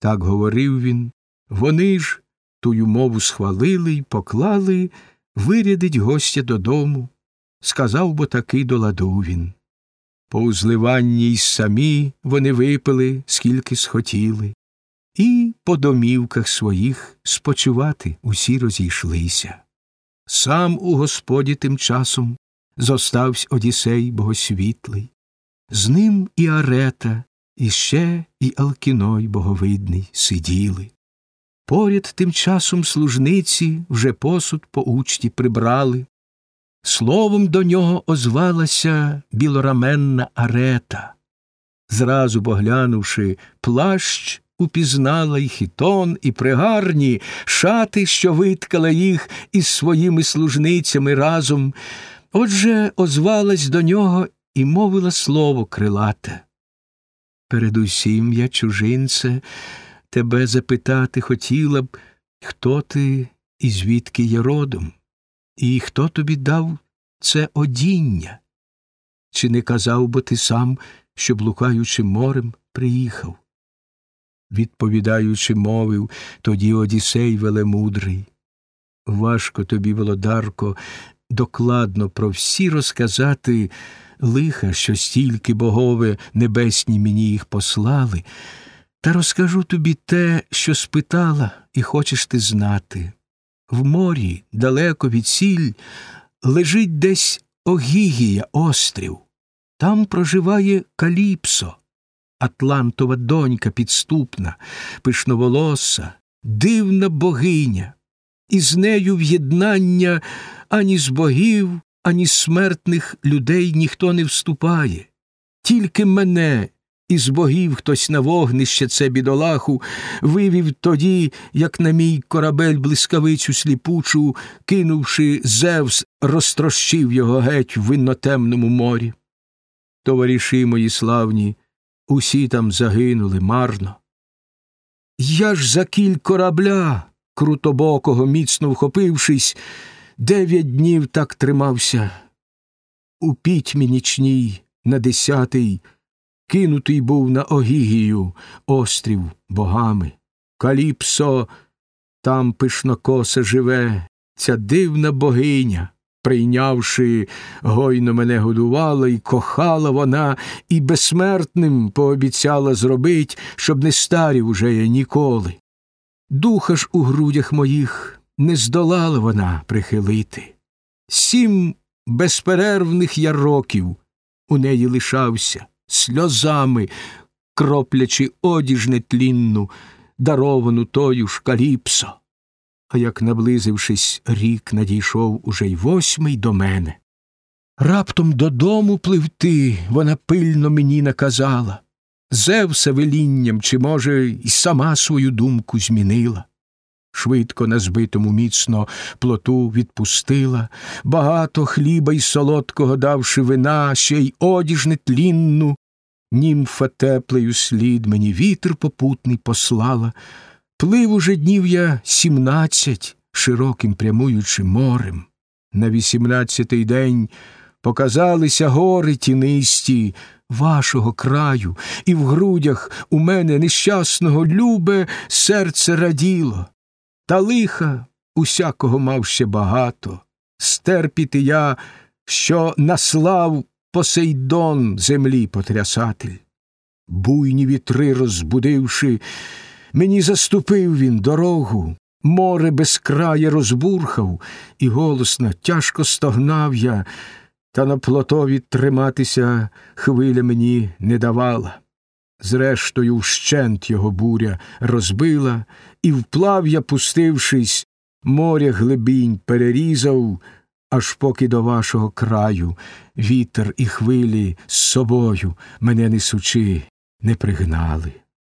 Так говорив він. Вони ж тую мову схвалили й поклали вирядить гостя додому. Сказав бо таки до ладу він. По узливанні й самі вони випили, скільки схотіли, і по домівках своїх спочивати усі розійшлися. Сам у господі тим часом зоставсь Одісей богосвітлий, з ним і арета, і ще і Алкіной боговидний сиділи. Поряд тим часом служниці вже посуд по учті прибрали. Словом до нього озвалася білораменна арета. Зразу поглянувши, плащ упізнала й хітон, і пригарні шати, що виткала їх із своїми служницями разом. Отже, озвалась до нього і мовила слово крилате. Передусім я, чужинце, тебе запитати хотіла б, хто ти і звідки є родом, і хто тобі дав це одіння? Чи не казав би ти сам, що, блукаючи морем, приїхав? Відповідаючи, мовив тоді Одісей велемудрий. Важко тобі, володарко, докладно про всі розказати лиха, що стільки богове небесні мені їх послали, та розкажу тобі те, що спитала, і хочеш ти знати. В морі, далеко від сіль, лежить десь Огігія, острів. Там проживає Каліпсо, Атлантова донька підступна, пишноволоса, дивна богиня, і з нею в'єднання ані з богів, ані смертних людей ніхто не вступає. Тільки мене із богів хтось на вогнище це бідолаху вивів тоді, як на мій корабель блискавицю сліпучу, кинувши Зевс, розтрощив його геть в виннотемному морі. Товариші мої славні, усі там загинули марно. Я ж за кіль корабля, крутобокого, міцно вхопившись, дев'ять днів так тримався. У пітьмі нічній на десятий кинутий був на Огігію, острів богами. Каліпсо, там пишнокоса живе, ця дивна богиня. Прийнявши, гойно мене годувала і кохала вона, і безсмертним пообіцяла зробить, щоб не старів уже я ніколи. Духа ж у грудях моїх не здолала вона прихилити. Сім безперервних я років у неї лишався, сльозами, кроплячи одіж нетлінну, даровану тою ж каліпсо. А як, наблизившись, рік надійшов уже й восьмий до мене. Раптом додому пливти вона пильно мені наказала. Зевса велінням, чи, може, й сама свою думку змінила. Швидко на збитому міцно плоту відпустила, багато хліба й солодкого давши вина, ще й одіж нетлінну, німфа теплею слід мені вітер попутний послала. Плив уже днів я сімнадцять, широким прямуючи морем. На вісімнадцятий день показалися гори тінисті вашого краю, і в грудях у мене нещасного любе серце раділо. Та лиха усякого мав ще багато. Стерпіти я, що наслав Посейдон землі потрясатель. Буйні вітри розбудивши, мені заступив він дорогу, море без края розбурхав, і голосно тяжко стогнав я, та на плотові триматися хвиля мені не давала. Зрештою, вщент його буря розбила, і вплав'я, пустившись, моря глибінь перерізав, аж поки до вашого краю вітер і хвилі з собою мене несучи не пригнали.